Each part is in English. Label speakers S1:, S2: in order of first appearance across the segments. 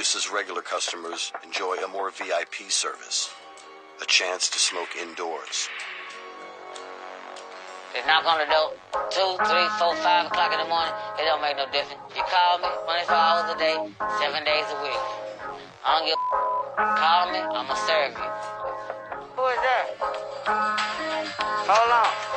S1: Otis's regular customers enjoy a more VIP service, a chance to smoke indoors.
S2: They knock on the door, two, three, four, five o'clock in the morning. It don't make no difference. You call me 24 hours a day, seven days a week. I don't give a Call me, I'ma serve you. Who is that? Hold on.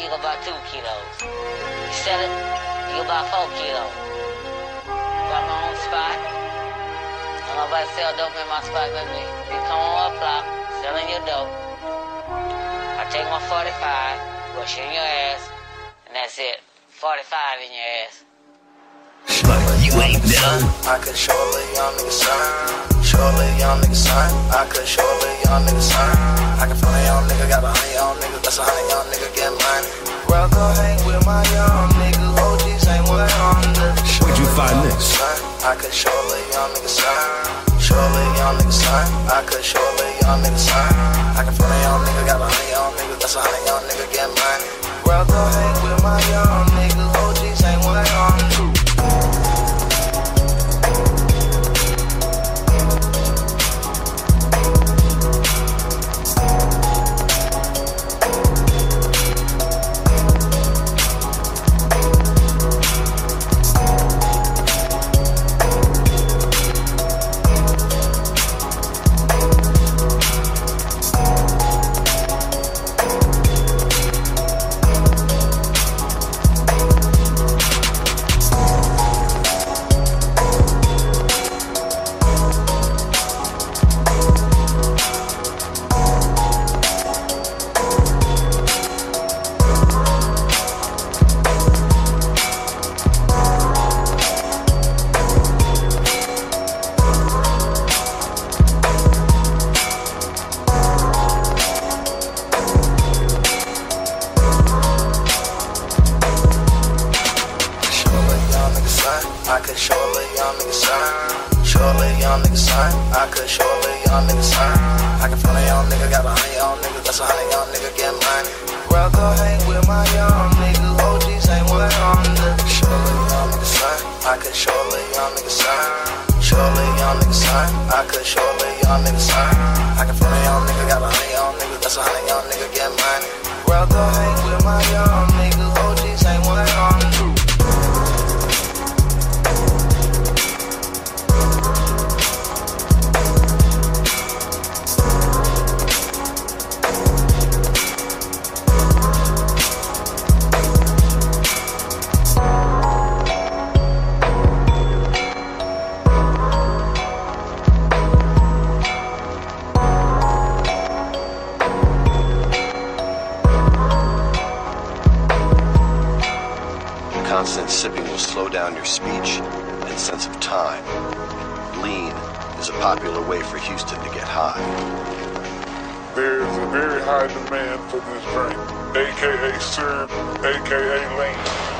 S2: You can buy two kilos. You sell it, you can buy four kilos. Got my own spot. I'm about to sell dope in my spot with me. You come on my block, selling your dope. I take my 45, go shit in your ass, and that's it. 45 in your ass.
S3: But you ain't done.
S4: I could show a little young nigga son. Show a little young nigga son. I could show a little young nigga son. I can find a young nigga, got a hundred young niggas. That's a hundred young nigga get money. Well, go hang with my young niggas. OGs ain't what on the
S3: Where'd you find this?
S4: I could show a little young nigga a little young nigga son. I could little young nigga son. I can find a young nigga, got a hundred young niggas. That's a hundred young nigga get. Well, go hang with my young niggas. OGs ain't what on nigga son. I could show a young nigga son. I can find a young nigga, got a hundred young niggas. That's a hundred young nigga get. Well, go hang with my young niggas. OGs ain't what on the. Show a young nigga son. I could show a young nigga son. Show a young nigga son. I could show a young nigga son. I can find a young nigga, got a hundred young niggas. That's a hundred young nigga get. Well, go hang with my young niggas. OGs ain't what on the.
S1: Speech and sense of time. Lean is a popular way for Houston to get high.
S5: There is a very high demand for this drink, aka Serb, aka Lean.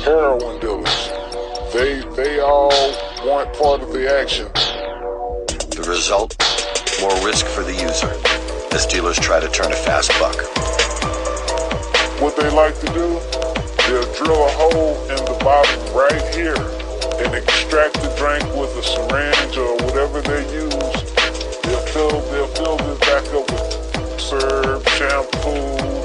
S5: Heroin dealers, they they all want part of the action.
S1: The result? More risk for the user, as dealers try to turn a fast buck.
S5: What they like to do, they'll drill a hole in the bottom right here and extract the drink with a syringe or whatever they use. They'll fill they'll fill this back up with syrup, shampoo,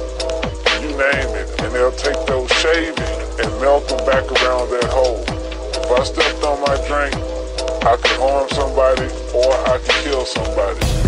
S5: name it, and they'll take those shavings and melt them back around that hole. If I stepped on my drink, I could harm somebody or I could kill somebody.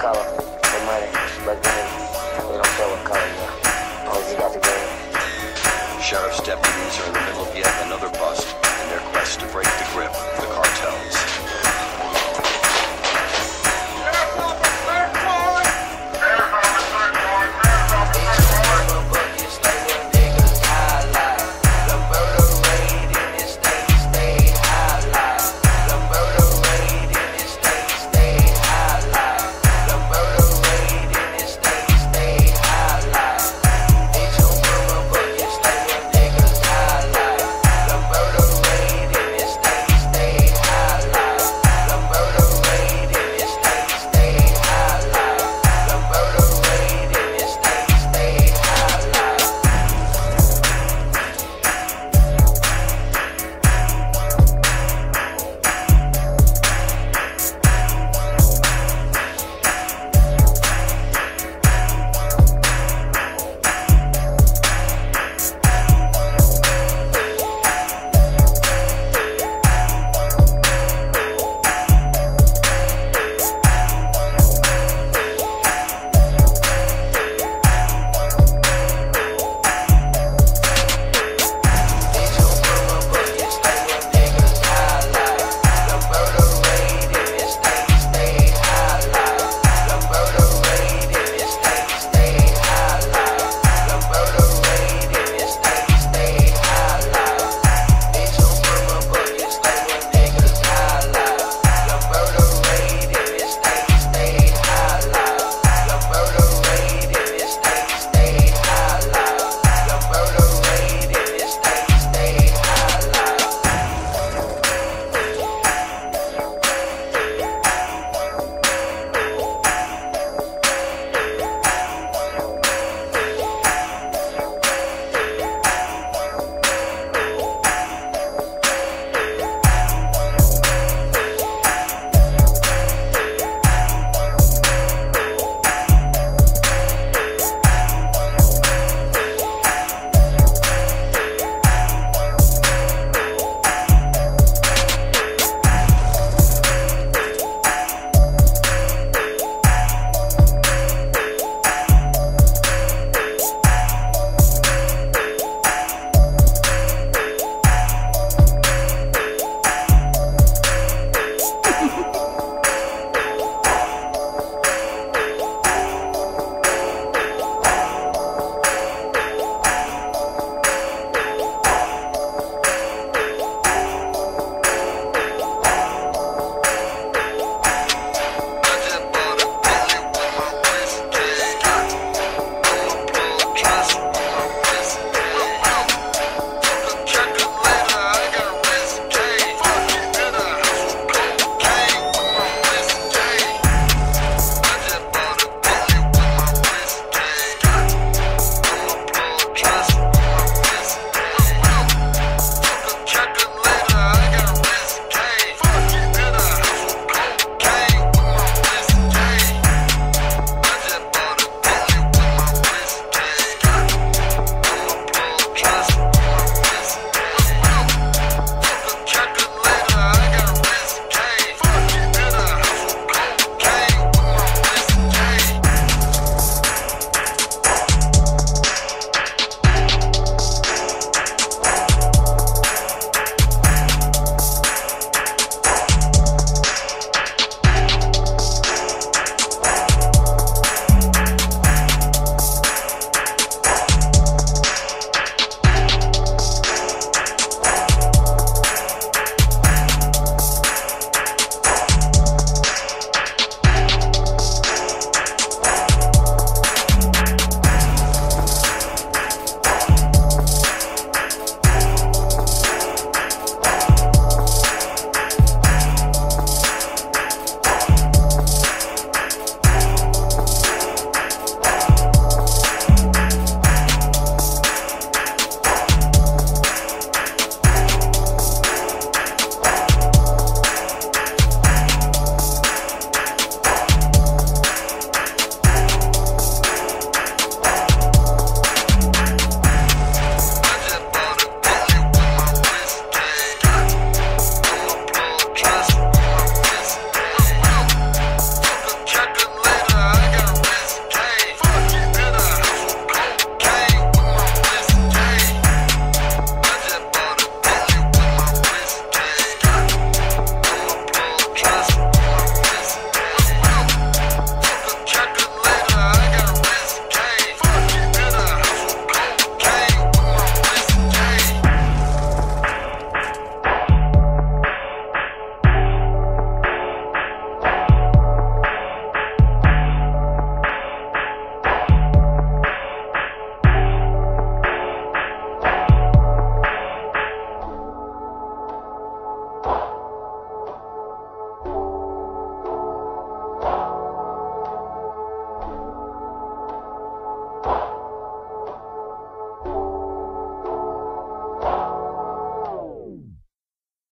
S6: color, the
S7: money, but then they don't care what color you are.